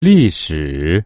历史。